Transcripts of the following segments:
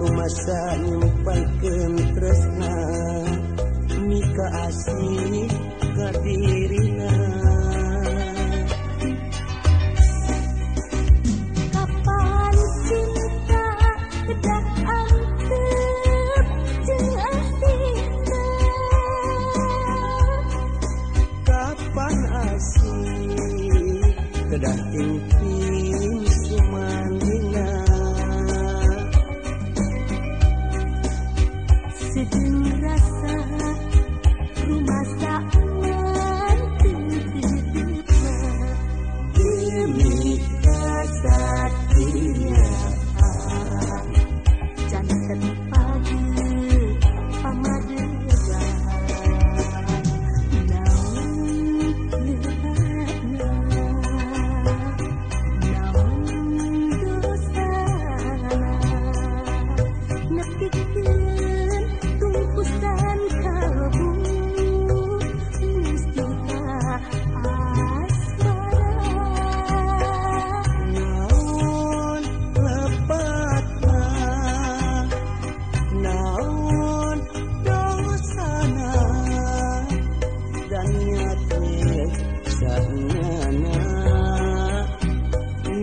umasan nyimpen tresna Mika asih ka dirina Kapan cinta kedah antep jeung asihna Kapan asih kedah impi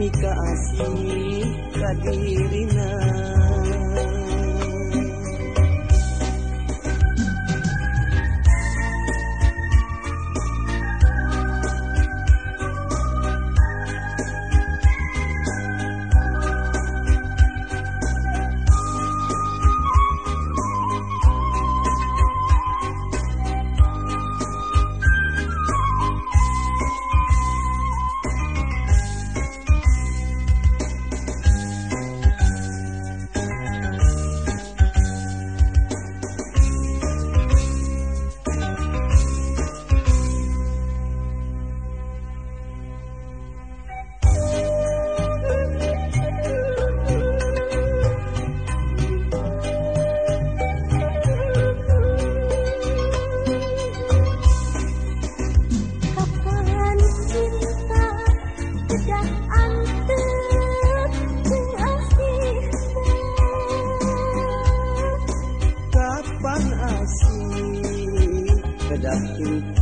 Kasih kadirina that you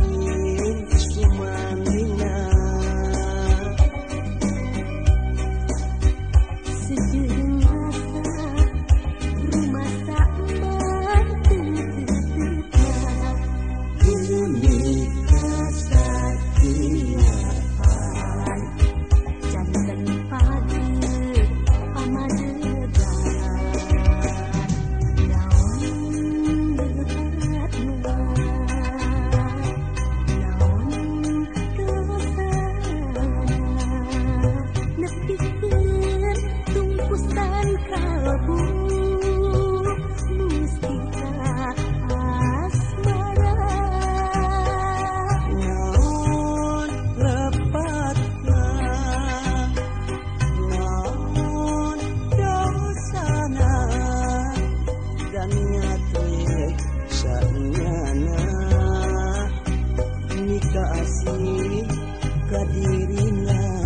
dirinya